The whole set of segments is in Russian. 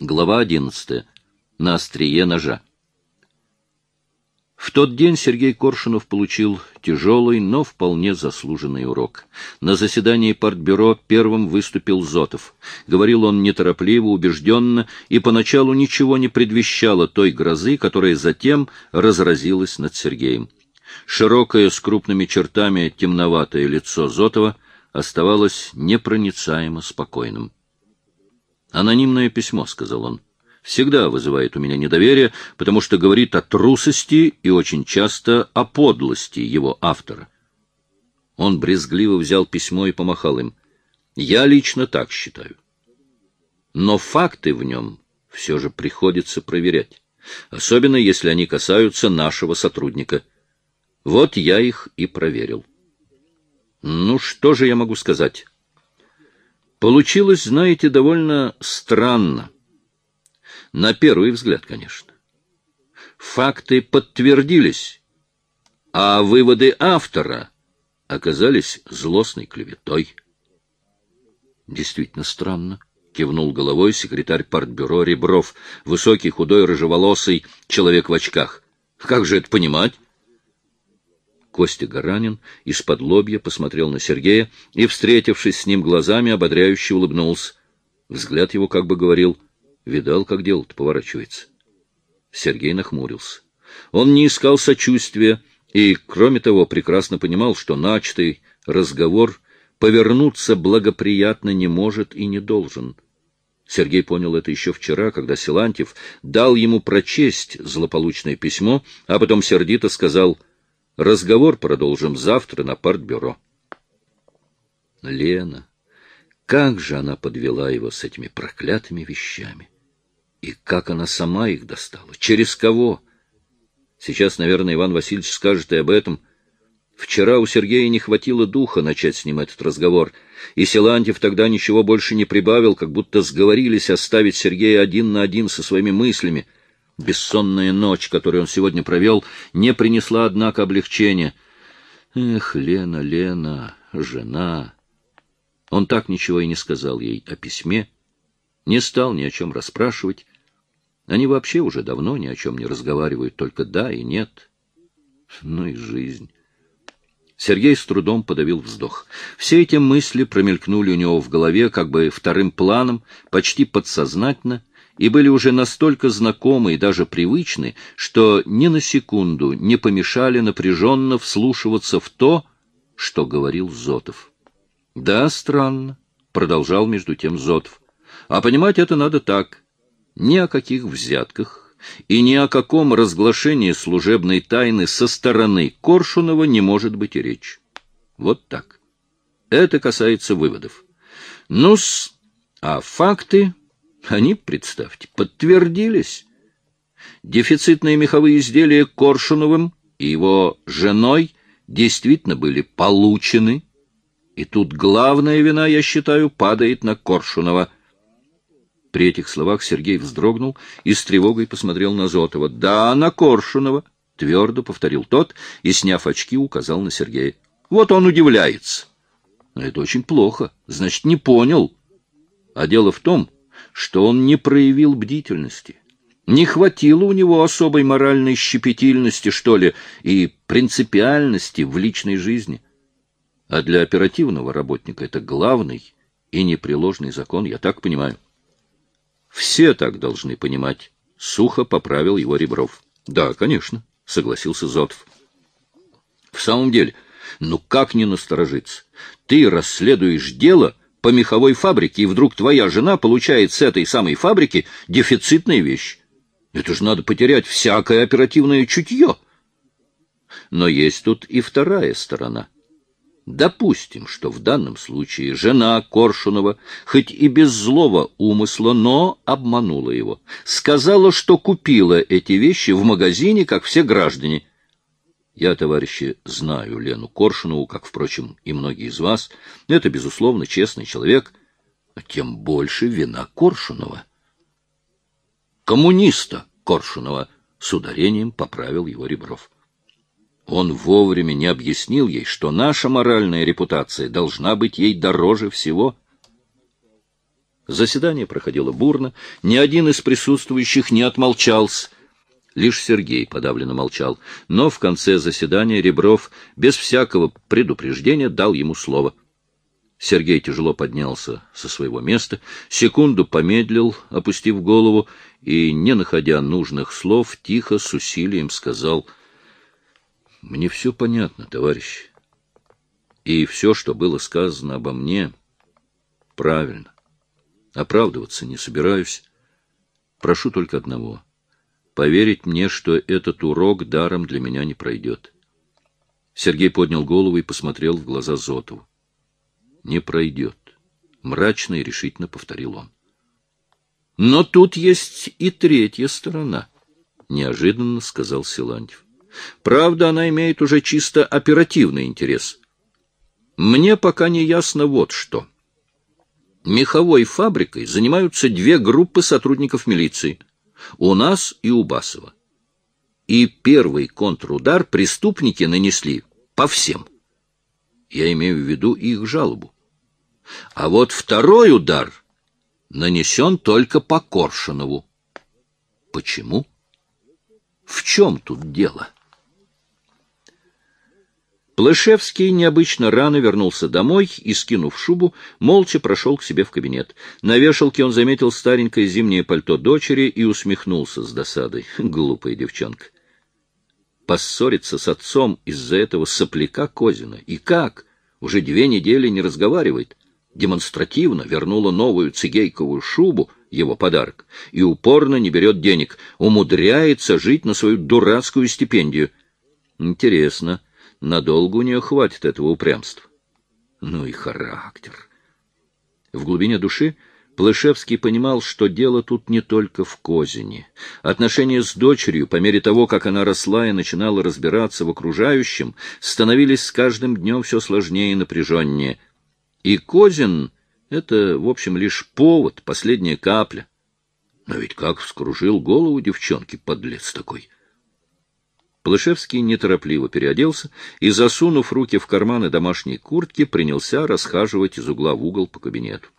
Глава одиннадцатая. На острие ножа. В тот день Сергей Коршунов получил тяжелый, но вполне заслуженный урок. На заседании партбюро первым выступил Зотов. Говорил он неторопливо, убежденно, и поначалу ничего не предвещало той грозы, которая затем разразилась над Сергеем. Широкое, с крупными чертами, темноватое лицо Зотова оставалось непроницаемо спокойным. «Анонимное письмо», — сказал он всегда вызывает у меня недоверие, потому что говорит о трусости и очень часто о подлости его автора. Он брезгливо взял письмо и помахал им. Я лично так считаю. Но факты в нем все же приходится проверять, особенно если они касаются нашего сотрудника. Вот я их и проверил. Ну, что же я могу сказать? Получилось, знаете, довольно странно. На первый взгляд, конечно. Факты подтвердились, а выводы автора оказались злостной клеветой. Действительно странно, кивнул головой секретарь партбюро Ребров, высокий, худой, рыжеволосый человек в очках. Как же это понимать? Костя Гаранин из-под лобья посмотрел на Сергея и, встретившись с ним глазами, ободряюще улыбнулся. Взгляд его как бы говорил — Видал, как дело-то поворачивается. Сергей нахмурился. Он не искал сочувствия и, кроме того, прекрасно понимал, что начатый разговор повернуться благоприятно не может и не должен. Сергей понял это еще вчера, когда Силантьев дал ему прочесть злополучное письмо, а потом сердито сказал «Разговор продолжим завтра на партбюро». Лена, как же она подвела его с этими проклятыми вещами! И как она сама их достала? Через кого? Сейчас, наверное, Иван Васильевич скажет и об этом. Вчера у Сергея не хватило духа начать с ним этот разговор, и Силантьев тогда ничего больше не прибавил, как будто сговорились оставить Сергея один на один со своими мыслями. Бессонная ночь, которую он сегодня провел, не принесла, однако, облегчения. Эх, Лена, Лена, жена... Он так ничего и не сказал ей о письме, не стал ни о чем расспрашивать, они вообще уже давно ни о чем не разговаривают, только да и нет. Ну и жизнь. Сергей с трудом подавил вздох. Все эти мысли промелькнули у него в голове как бы вторым планом, почти подсознательно, и были уже настолько знакомы и даже привычны, что ни на секунду не помешали напряженно вслушиваться в то, что говорил Зотов. — Да, странно, — продолжал между тем Зотов. — А понимать это надо так — ни о каких взятках и ни о каком разглашении служебной тайны со стороны Коршунова не может быть и речи. Вот так. Это касается выводов. Ну-с, а факты, они, представьте, подтвердились. Дефицитные меховые изделия Коршуновым и его женой действительно были получены, и тут главная вина, я считаю, падает на Коршунова — при этих словах Сергей вздрогнул и с тревогой посмотрел на Зотова. — Да, на Коршунова! — твердо повторил тот и, сняв очки, указал на Сергея. — Вот он удивляется. — Это очень плохо. Значит, не понял. А дело в том, что он не проявил бдительности. Не хватило у него особой моральной щепетильности, что ли, и принципиальности в личной жизни. А для оперативного работника это главный и непреложный закон, я так понимаю. Все так должны понимать. Сухо поправил его Ребров. Да, конечно, согласился Зотов. В самом деле, ну как не насторожиться? Ты расследуешь дело по меховой фабрике, и вдруг твоя жена получает с этой самой фабрики дефицитные вещи. Это же надо потерять всякое оперативное чутье. Но есть тут и вторая сторона — Допустим, что в данном случае жена Коршунова, хоть и без злого умысла, но обманула его. Сказала, что купила эти вещи в магазине, как все граждане. Я, товарищи, знаю Лену Коршунову, как, впрочем, и многие из вас. Это, безусловно, честный человек, а тем больше вина Коршунова. Коммуниста Коршунова с ударением поправил его Ребров. Он вовремя не объяснил ей, что наша моральная репутация должна быть ей дороже всего. Заседание проходило бурно, ни один из присутствующих не отмолчался. Лишь Сергей подавленно молчал, но в конце заседания Ребров без всякого предупреждения дал ему слово. Сергей тяжело поднялся со своего места, секунду помедлил, опустив голову, и, не находя нужных слов, тихо, с усилием сказал, «Мне все понятно, товарищ, и все, что было сказано обо мне, правильно. Оправдываться не собираюсь. Прошу только одного — поверить мне, что этот урок даром для меня не пройдет». Сергей поднял голову и посмотрел в глаза Зотову не пройдет. Мрачно и решительно повторил он. Но тут есть и третья сторона, неожиданно сказал Силантьев. Правда, она имеет уже чисто оперативный интерес. Мне пока не ясно вот что. Меховой фабрикой занимаются две группы сотрудников милиции. У нас и у Басова. И первый контрудар преступники нанесли по всем. Я имею в виду их жалобу. А вот второй удар нанесен только по Коршунову. Почему? В чем тут дело? Плышевский необычно рано вернулся домой и, скинув шубу, молча прошел к себе в кабинет. На вешалке он заметил старенькое зимнее пальто дочери и усмехнулся с досадой. Глупая девчонка. Поссориться с отцом из-за этого сопляка Козина. И как? Уже две недели не разговаривает демонстративно вернула новую цигейковую шубу, его подарок, и упорно не берет денег, умудряется жить на свою дурацкую стипендию. Интересно, надолго у нее хватит этого упрямства? Ну и характер. В глубине души Плышевский понимал, что дело тут не только в Козине. Отношения с дочерью, по мере того, как она росла и начинала разбираться в окружающем, становились с каждым днем все сложнее и напряженнее — и Козин — это, в общем, лишь повод, последняя капля. Но ведь как вскружил голову девчонки, подлец такой! Плышевский неторопливо переоделся и, засунув руки в карманы домашней куртки, принялся расхаживать из угла в угол по кабинету.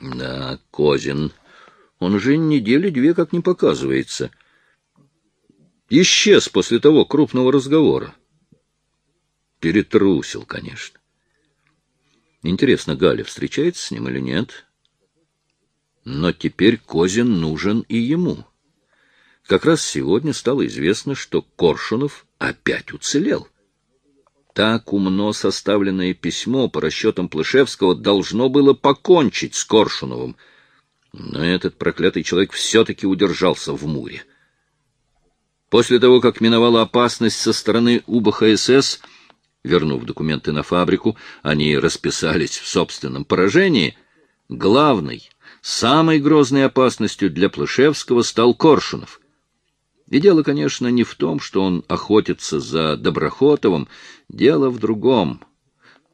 Да, Козин, он уже недели две как не показывается. Исчез после того крупного разговора. Перетрусил, конечно. Интересно, Галя встречается с ним или нет? Но теперь Козин нужен и ему. Как раз сегодня стало известно, что Коршунов опять уцелел. Так умно составленное письмо по расчетам Плышевского должно было покончить с Коршуновым. Но этот проклятый человек все-таки удержался в Муре. После того, как миновала опасность со стороны УБХСС, Вернув документы на фабрику, они расписались в собственном поражении. Главной, самой грозной опасностью для Плышевского стал Коршунов. И дело, конечно, не в том, что он охотится за Доброхотовым, дело в другом.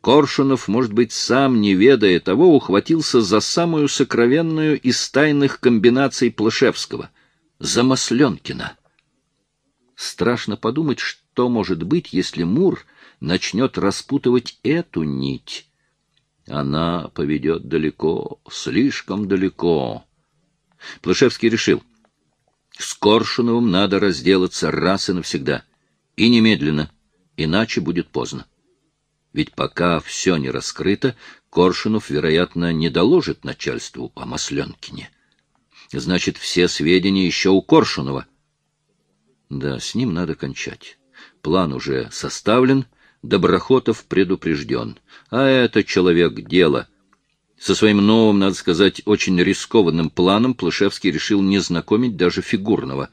Коршунов, может быть, сам, не ведая того, ухватился за самую сокровенную из тайных комбинаций Плышевского — за Масленкина. Страшно подумать, что может быть, если Мур начнет распутывать эту нить, она поведет далеко, слишком далеко. Плашевский решил, с Коршуновым надо разделаться раз и навсегда, и немедленно, иначе будет поздно. Ведь пока все не раскрыто, Коршунов, вероятно, не доложит начальству о Масленкине. Значит, все сведения еще у Коршунова. Да, с ним надо кончать. План уже составлен — Доброхотов предупрежден. А это человек дела. Со своим новым, надо сказать, очень рискованным планом Плышевский решил не знакомить даже фигурного.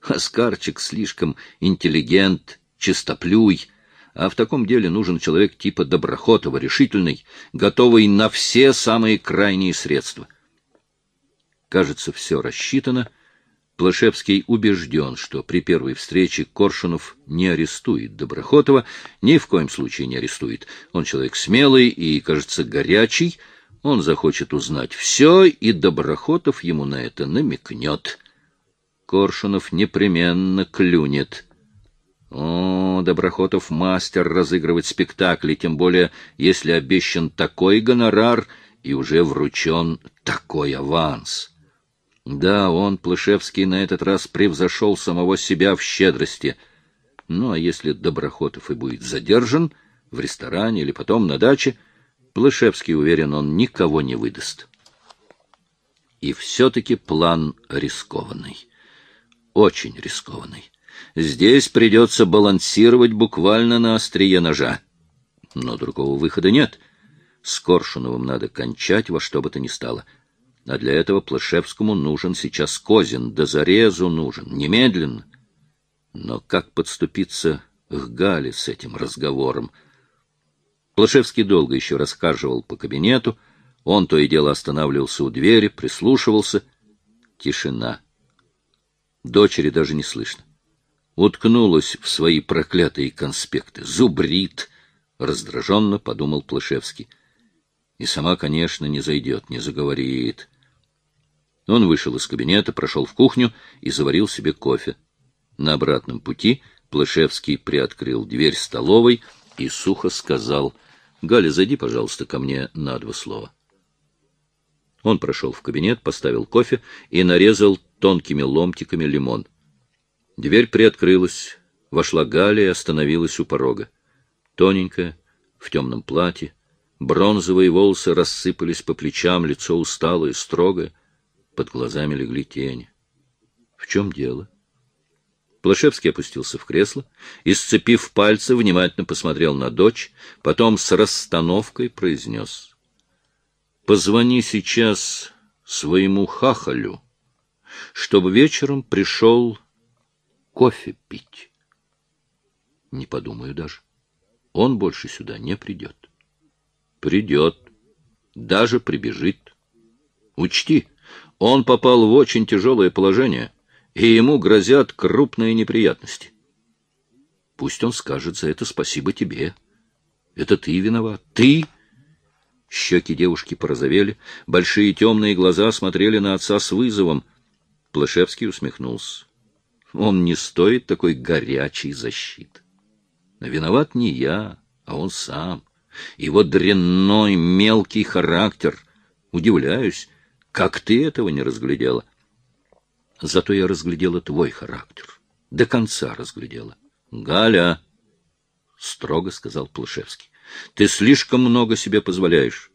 Оскарчик слишком интеллигент, чистоплюй, а в таком деле нужен человек типа Доброхотова, решительный, готовый на все самые крайние средства. Кажется, все рассчитано — Плашевский убежден, что при первой встрече Коршунов не арестует Доброхотова, ни в коем случае не арестует. Он человек смелый и, кажется, горячий. Он захочет узнать все, и Доброхотов ему на это намекнет. Коршунов непременно клюнет. О, Доброхотов мастер разыгрывать спектакли, тем более, если обещан такой гонорар, и уже вручен такой аванс. Да, он, Плышевский, на этот раз превзошел самого себя в щедрости. Ну, а если Доброхотов и будет задержан в ресторане или потом на даче, Плышевский уверен, он никого не выдаст. И все-таки план рискованный. Очень рискованный. Здесь придется балансировать буквально на острие ножа. Но другого выхода нет. С Коршуновым надо кончать во что бы то ни стало. А для этого Плашевскому нужен сейчас Козин, да зарезу нужен, немедленно. Но как подступиться к Гале с этим разговором? Плашевский долго еще расхаживал по кабинету, он то и дело останавливался у двери, прислушивался. Тишина. Дочери даже не слышно. Уткнулась в свои проклятые конспекты. Зубрит! Раздраженно подумал Плашевский. И сама, конечно, не зайдет, не заговорит. Он вышел из кабинета, прошел в кухню и заварил себе кофе. На обратном пути Плашевский приоткрыл дверь столовой и сухо сказал, «Галя, зайди, пожалуйста, ко мне на два слова». Он прошел в кабинет, поставил кофе и нарезал тонкими ломтиками лимон. Дверь приоткрылась, вошла Галя и остановилась у порога. Тоненькая, в темном платье, бронзовые волосы рассыпались по плечам, лицо усталое, строгое, под глазами легли тени. — В чем дело? Плашевский опустился в кресло и, сцепив пальцы, внимательно посмотрел на дочь, потом с расстановкой произнес. — Позвони сейчас своему хахалю, чтобы вечером пришел кофе пить. Не подумаю даже. Он больше сюда не придет. Придет. Даже прибежит. Учти, он попал в очень тяжелое положение, и ему грозят крупные неприятности. Пусть он скажет за это спасибо тебе. Это ты виноват. Ты... Щеки девушки порозовели, большие темные глаза смотрели на отца с вызовом. Плашевский усмехнулся. Он не стоит такой горячей защиты. Виноват не я, а он сам. Его дрянной, мелкий характер. Удивляюсь, как ты этого не разглядела. Зато я разглядела твой характер. До конца разглядела. Галя, — строго сказал Плашевский, — ты слишком много себе позволяешь.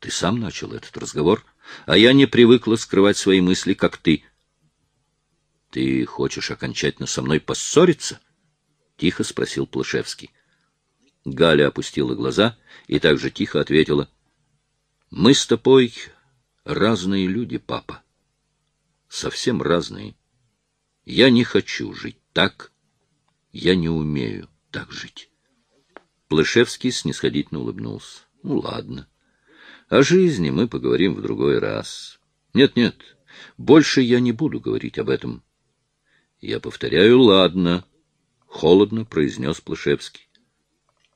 Ты сам начал этот разговор, а я не привыкла скрывать свои мысли, как ты. Ты хочешь окончательно со мной поссориться? — тихо спросил Плашевский. Галя опустила глаза и также тихо ответила. — Мы с тобой разные люди, папа. Совсем разные. Я не хочу жить так. Я не умею так жить. Плышевский снисходительно улыбнулся. — Ну, ладно. О жизни мы поговорим в другой раз. Нет-нет, больше я не буду говорить об этом. Я повторяю, ладно, — холодно произнес Плышевский.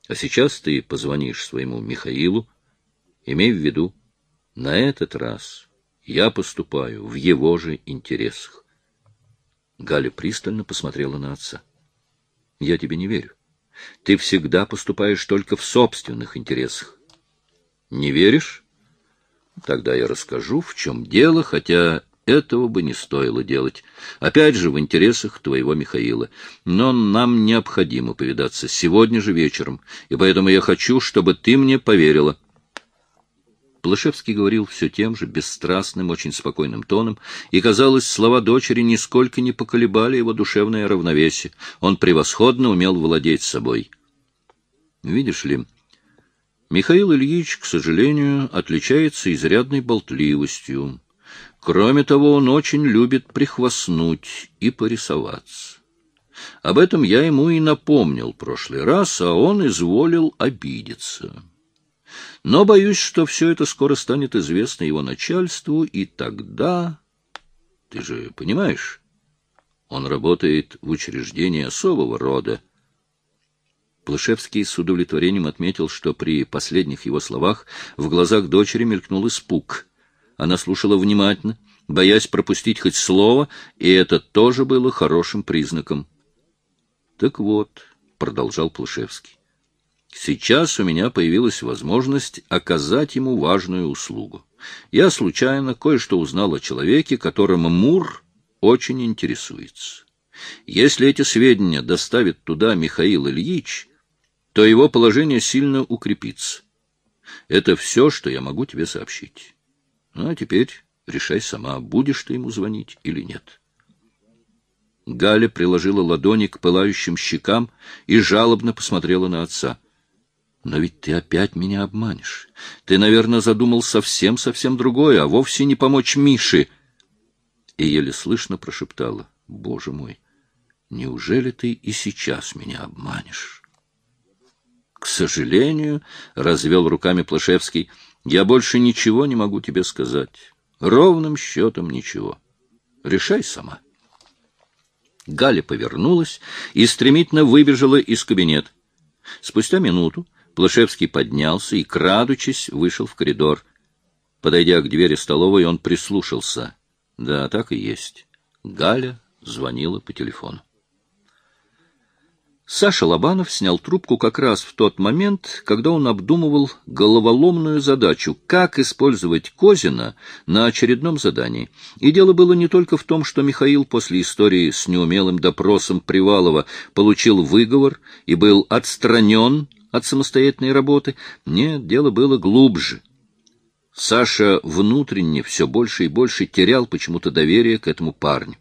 А сейчас ты позвонишь своему Михаилу, имей в виду, на этот раз я поступаю в его же интересах. Галя пристально посмотрела на отца. — Я тебе не верю. Ты всегда поступаешь только в собственных интересах. — Не веришь? Тогда я расскажу, в чем дело, хотя этого бы не стоило делать. Опять же, в интересах твоего Михаила. Но нам необходимо повидаться сегодня же вечером, и поэтому я хочу, чтобы ты мне поверила. Плашевский говорил все тем же, бесстрастным, очень спокойным тоном, и, казалось, слова дочери нисколько не поколебали его душевное равновесие. Он превосходно умел владеть собой. Видишь ли, Михаил Ильич, к сожалению, отличается изрядной болтливостью. Кроме того, он очень любит прихвастнуть и порисоваться. Об этом я ему и напомнил прошлый раз, а он изволил обидеться. Но боюсь, что все это скоро станет известно его начальству, и тогда... Ты же понимаешь, он работает в учреждении особого рода. Плышевский с удовлетворением отметил, что при последних его словах в глазах дочери мелькнул испуг — она слушала внимательно, боясь пропустить хоть слово, и это тоже было хорошим признаком. — Так вот, — продолжал Плашевский, — Сейчас у меня появилась возможность оказать ему важную услугу. Я случайно кое-что узнал о человеке, которым Мур очень интересуется. Если эти сведения доставит туда Михаил Ильич, то его положение сильно укрепится. Это все, что я могу тебе сообщить. Ну, а теперь решай сама, будешь ты ему звонить или нет. Галя приложила ладони к пылающим щекам и жалобно посмотрела на отца. Но ведь ты опять меня обманешь. Ты, наверное, задумал совсем-совсем другое, а вовсе не помочь Мише. И еле слышно прошептала. Боже мой, неужели ты и сейчас меня обманешь? К сожалению, — развел руками Плашевский, — я больше ничего не могу тебе сказать. Ровным счетом ничего. Решай сама. Галя повернулась и стремительно выбежала из кабинета. Спустя минуту Плашевский поднялся и, крадучись, вышел в коридор. Подойдя к двери столовой, он прислушался. Да, так и есть. Галя звонила по телефону. Саша Лобанов снял трубку как раз в тот момент, когда он обдумывал головоломную задачу, как использовать Козина на очередном задании. И дело было не только в том, что Михаил после истории с неумелым допросом Привалова получил выговор и был отстранен от самостоятельной работы. Нет, дело было глубже. Саша внутренне все больше и больше терял почему-то доверие к этому парню.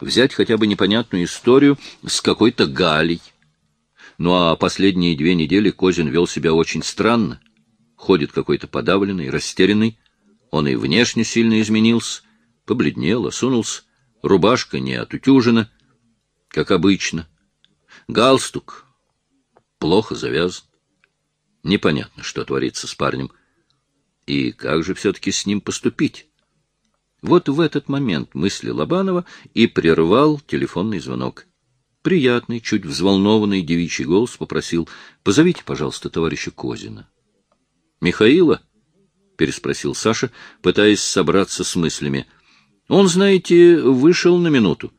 Взять хотя бы непонятную историю с какой-то Галей. Ну а последние две недели Козин вел себя очень странно. Ходит какой-то подавленный, растерянный. Он и внешне сильно изменился, побледнел, осунулся. Рубашка не отутюжена, как обычно. Галстук плохо завязан. Непонятно, что творится с парнем. И как же все-таки с ним поступить? Вот в этот момент мысли Лобанова и прервал телефонный звонок. Приятный, чуть взволнованный девичий голос попросил «Позовите, пожалуйста, товарища Козина». «Михаила?» — переспросил Саша, пытаясь собраться с мыслями. «Он, знаете, вышел на минуту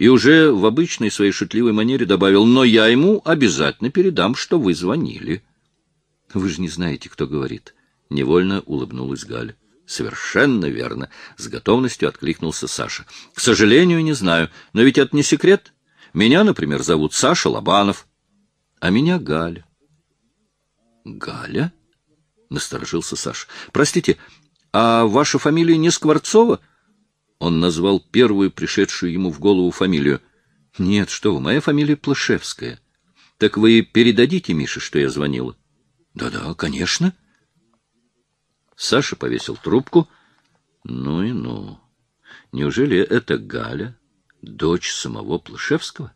и уже в обычной своей шутливой манере добавил «Но я ему обязательно передам, что вы звонили». «Вы же не знаете, кто говорит». Невольно улыбнулась Галя. Совершенно верно, с готовностью откликнулся Саша. К сожалению, не знаю, но ведь это не секрет. Меня, например, зовут Саша Лобанов, а меня Галя. Галя? Насторожился Саша. Простите, а ваша фамилия не Скворцова? Он назвал первую пришедшую ему в голову фамилию. Нет, что вы, моя фамилия Плашевская. Так вы передадите Мише, что я звонила? Да-да, конечно. Саша повесил трубку. Ну и ну. Неужели это Галя, дочь самого Плышевского?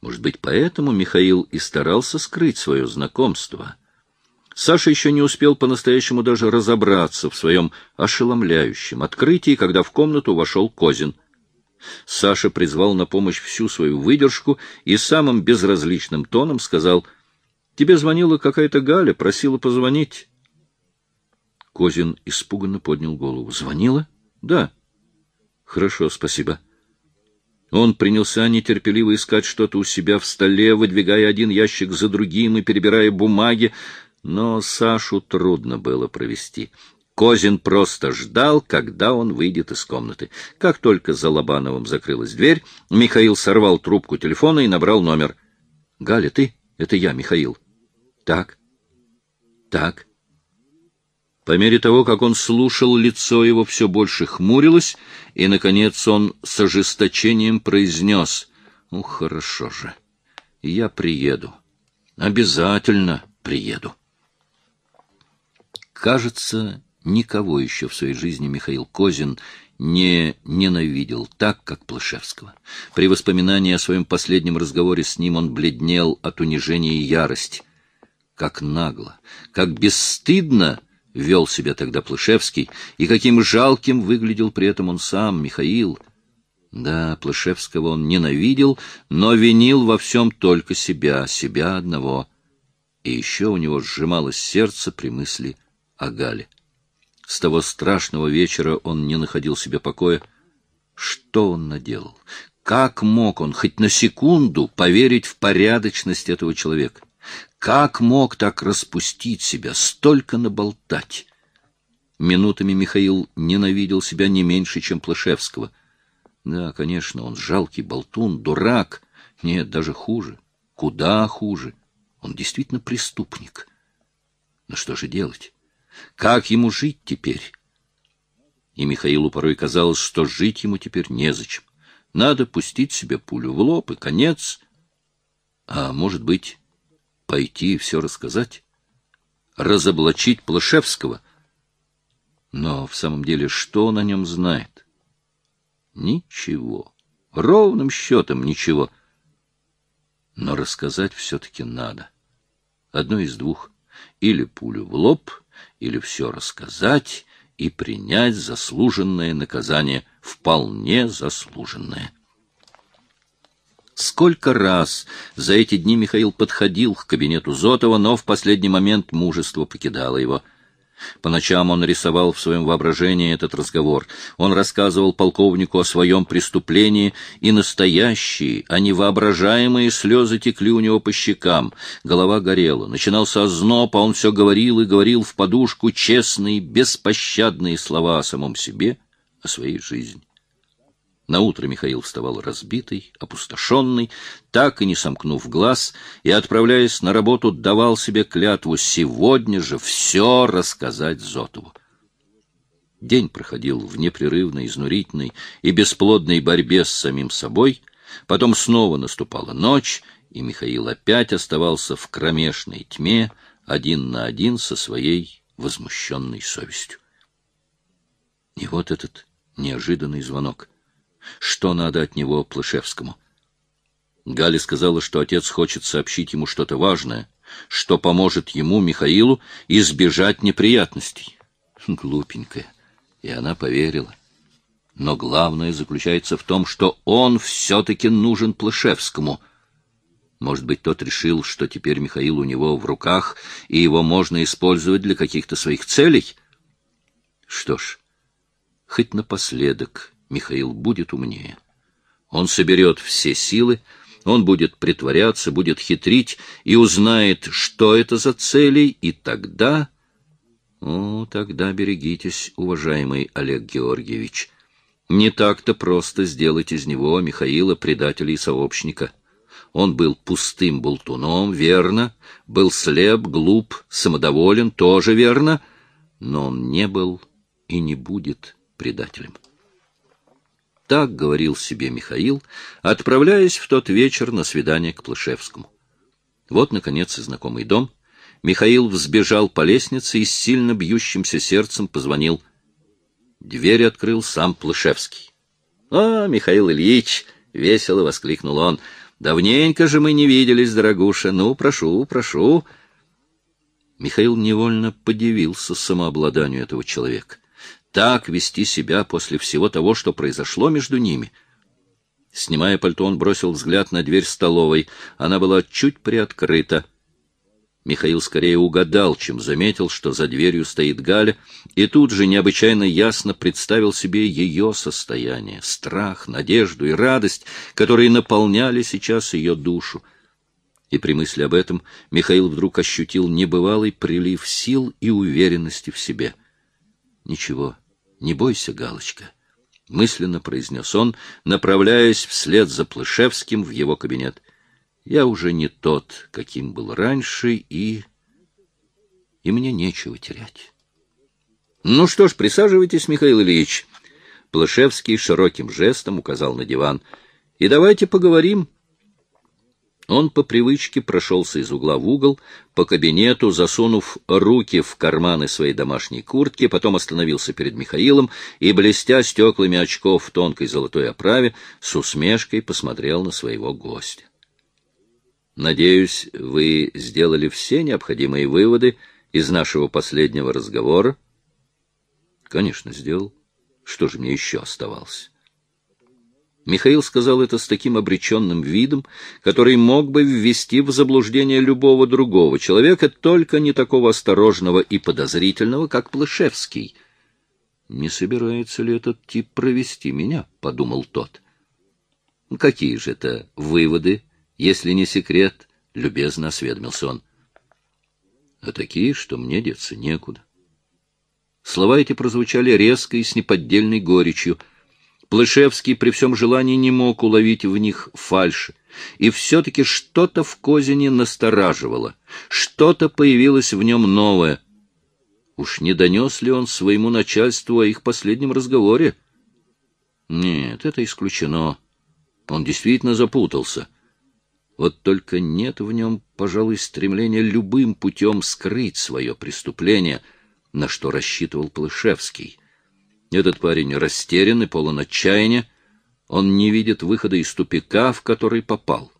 Может быть, поэтому Михаил и старался скрыть свое знакомство. Саша еще не успел по-настоящему даже разобраться в своем ошеломляющем открытии, когда в комнату вошел Козин. Саша призвал на помощь всю свою выдержку и самым безразличным тоном сказал, «Тебе звонила какая-то Галя, просила позвонить». Козин испуганно поднял голову. «Звонила?» «Да». «Хорошо, спасибо». Он принялся нетерпеливо искать что-то у себя в столе, выдвигая один ящик за другим и перебирая бумаги, но Сашу трудно было провести. Козин просто ждал, когда он выйдет из комнаты. Как только за Лобановым закрылась дверь, Михаил сорвал трубку телефона и набрал номер. — Галя, ты? Это я, Михаил. — Так. — Так. По мере того, как он слушал, лицо его все больше хмурилось, и, наконец, он с ожесточением произнес, «Ну, хорошо же, я приеду, обязательно приеду». Кажется, никого еще в своей жизни Михаил Козин не ненавидел так, как Плашевского. При воспоминании о своем последнем разговоре с ним он бледнел от унижения и ярости. Как нагло, как бесстыдно вел себя тогда Плышевский, и каким жалким выглядел при этом он сам, Михаил. Да, Плышевского он ненавидел, но винил во всем только себя, себя одного. И еще у него сжималось сердце при мысли о Гале. С того страшного вечера он не находил себе покоя. Что он наделал? Как мог он хоть на секунду поверить в порядочность этого человека? Как мог так распустить себя, столько наболтать? Минутами Михаил ненавидел себя не меньше, чем Плышевского. Да, конечно, он жалкий болтун, дурак. Нет, даже хуже. Куда хуже. Он действительно преступник. Но что же делать? Как ему жить теперь? И Михаилу порой казалось, что жить ему теперь незачем. Надо пустить себе пулю в лоб, и конец. А может быть, пойти и все рассказать? Разоблачить Плашевского? Но в самом деле что он о нем знает? Ничего. Ровным счетом ничего. Но рассказать все-таки надо. Одно из двух. Или пулю в лоб, или все рассказать и принять заслуженное наказание, вполне заслуженное. Сколько раз за эти дни Михаил подходил к кабинету Зотова, но в последний момент мужество покидало его — по ночам он рисовал в своем воображении этот разговор. Он рассказывал полковнику о своем преступлении, и настоящие, а не воображаемые слезы текли у него по щекам. Голова горела. Начинался озноб, а он все говорил и говорил в подушку честные, беспощадные слова о самом себе, о своей жизни. На утро Михаил вставал разбитый, опустошенный, так и не сомкнув глаз, и, отправляясь на работу, давал себе клятву сегодня же все рассказать Зотову. День проходил в непрерывной, изнурительной и бесплодной борьбе с самим собой, потом снова наступала ночь, и Михаил опять оставался в кромешной тьме, один на один со своей возмущенной совестью. И вот этот неожиданный звонок — что надо от него Плышевскому. Галя сказала, что отец хочет сообщить ему что-то важное, что поможет ему, Михаилу, избежать неприятностей. Глупенькая. И она поверила. Но главное заключается в том, что он все-таки нужен Плышевскому. Может быть, тот решил, что теперь Михаил у него в руках, и его можно использовать для каких-то своих целей? Что ж, хоть напоследок Михаил будет умнее. Он соберет все силы, он будет притворяться, будет хитрить и узнает, что это за цели, и тогда... О, тогда берегитесь, уважаемый Олег Георгиевич. Не так-то просто сделать из него Михаила предателя и сообщника. Он был пустым болтуном, верно, был слеп, глуп, самодоволен, тоже верно, но он не был и не будет предателем. Так говорил себе Михаил, отправляясь в тот вечер на свидание к Плышевскому. Вот, наконец, и знакомый дом. Михаил взбежал по лестнице и с сильно бьющимся сердцем позвонил. Дверь открыл сам Плышевский. — А, Михаил Ильич! — весело воскликнул он. — Давненько же мы не виделись, дорогуша. Ну, прошу, прошу. Михаил невольно подивился самообладанию этого человека так вести себя после всего того, что произошло между ними. Снимая пальто, он бросил взгляд на дверь столовой. Она была чуть приоткрыта. Михаил скорее угадал, чем заметил, что за дверью стоит Галя, и тут же необычайно ясно представил себе ее состояние, страх, надежду и радость, которые наполняли сейчас ее душу. И при мысли об этом Михаил вдруг ощутил небывалый прилив сил и уверенности в себе. Ничего, не бойся, Галочка, — мысленно произнес он, направляясь вслед за Плышевским в его кабинет. Я уже не тот, каким был раньше, и... и мне нечего терять. Ну что ж, присаживайтесь, Михаил Ильич. Плышевский широким жестом указал на диван. И давайте поговорим. Он по привычке прошелся из угла в угол, по кабинету, засунув руки в карманы своей домашней куртки, потом остановился перед Михаилом и, блестя стеклами очков в тонкой золотой оправе, с усмешкой посмотрел на своего гостя. «Надеюсь, вы сделали все необходимые выводы из нашего последнего разговора?» «Конечно, сделал. Что же мне еще оставалось?» Михаил сказал это с таким обреченным видом, который мог бы ввести в заблуждение любого другого человека, только не такого осторожного и подозрительного, как Плышевский. «Не собирается ли этот тип провести меня?» — подумал тот. «Какие же это выводы, если не секрет?» — любезно осведомился он. а такие, что мне деться некуда. Слова эти прозвучали резко и с неподдельной горечью. Плышевский при всем желании не мог уловить в них фальши, и все-таки что-то в Козине настораживало, что-то появилось в нем новое. Уж не донес ли он своему начальству о их последнем разговоре? Нет, это исключено. Он действительно запутался. Вот только нет в нем, пожалуй, стремления любым путем скрыть свое преступление, на что рассчитывал Плышевский. Этот парень растерян и полон отчаяния, он не видит выхода из тупика, в который попал.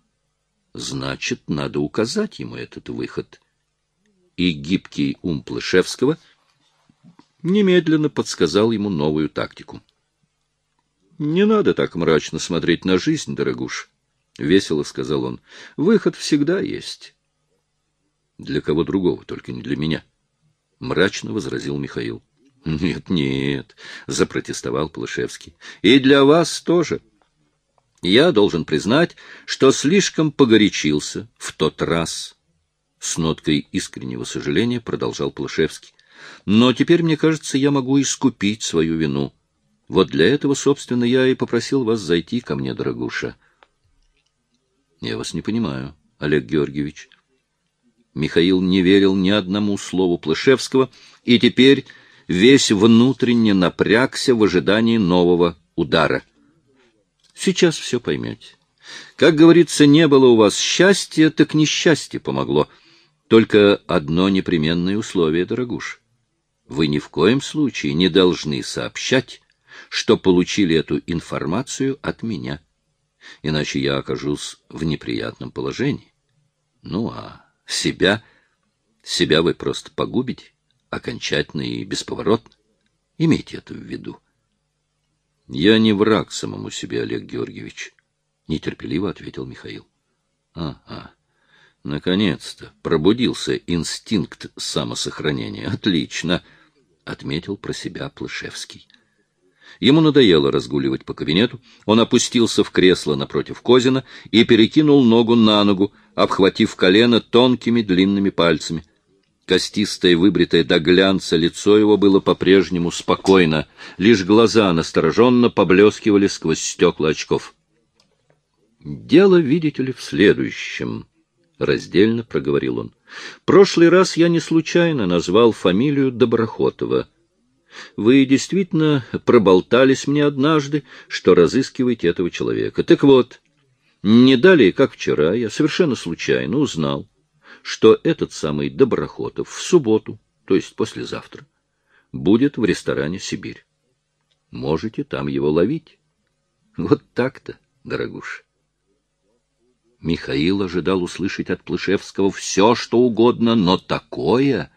Значит, надо указать ему этот выход. И гибкий ум Плышевского немедленно подсказал ему новую тактику. Не надо так мрачно смотреть на жизнь, дорогуш, — весело сказал он. — Выход всегда есть. — Для кого другого, только не для меня, — мрачно возразил Михаил. — Нет, нет, — запротестовал Полышевский. — И для вас тоже. Я должен признать, что слишком погорячился в тот раз. С ноткой искреннего сожаления продолжал Плашевский. Но теперь, мне кажется, я могу искупить свою вину. Вот для этого, собственно, я и попросил вас зайти ко мне, дорогуша. Я вас не понимаю, Олег Георгиевич. Михаил не верил ни одному слову Плышевского и теперь весь внутренне напрягся в ожидании нового удара. Сейчас все поймете. Как говорится, не было у вас счастья, так несчастье помогло. Только одно непременное условие, дорогуш. Вы ни в коем случае не должны сообщать, что получили эту информацию от меня. Иначе я окажусь в неприятном положении. Ну, а себя... Себя вы просто погубите, окончательно и бесповоротно. Имейте это в виду. Я не враг самому себе, Олег Георгиевич, — нетерпеливо ответил Михаил. Ага. Наконец-то пробудился инстинкт самосохранения. Отлично, — отметил про себя Плышевский. Ему надоело разгуливать по кабинету, он опустился в кресло напротив Козина и перекинул ногу на ногу, обхватив колено тонкими длинными пальцами. Костистое, выбритое до глянца лицо его было по-прежнему спокойно, лишь глаза настороженно поблескивали сквозь стекла очков. «Дело, видите ли, в следующем», — раздельно проговорил он. «Прошлый раз я не случайно назвал фамилию Доброхотова». Вы действительно проболтались мне однажды, что разыскиваете этого человека. Так вот, не далее, как вчера, я совершенно случайно узнал, что этот самый Доброхотов в субботу, то есть послезавтра, будет в ресторане «Сибирь». Можете там его ловить. Вот так-то, дорогуша. Михаил ожидал услышать от Плышевского все, что угодно, но такое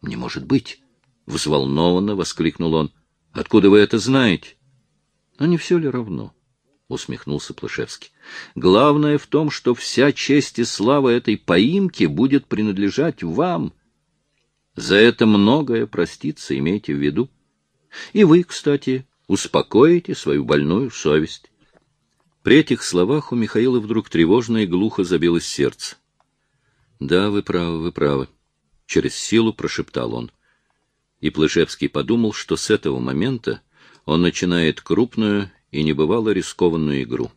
не может быть. Взволнованно воскликнул он. — Откуда вы это знаете? — А не все ли равно? — усмехнулся Плашевский. — Главное в том, что вся честь и слава этой поимки будет принадлежать вам. За это многое проститься, имейте в виду. И вы, кстати, успокоите свою больную совесть. При этих словах у Михаила вдруг тревожно и глухо забилось сердце. — Да, вы правы, вы правы, — через силу прошептал он и Плышевский подумал, что с этого момента он начинает крупную и небывало рискованную игру.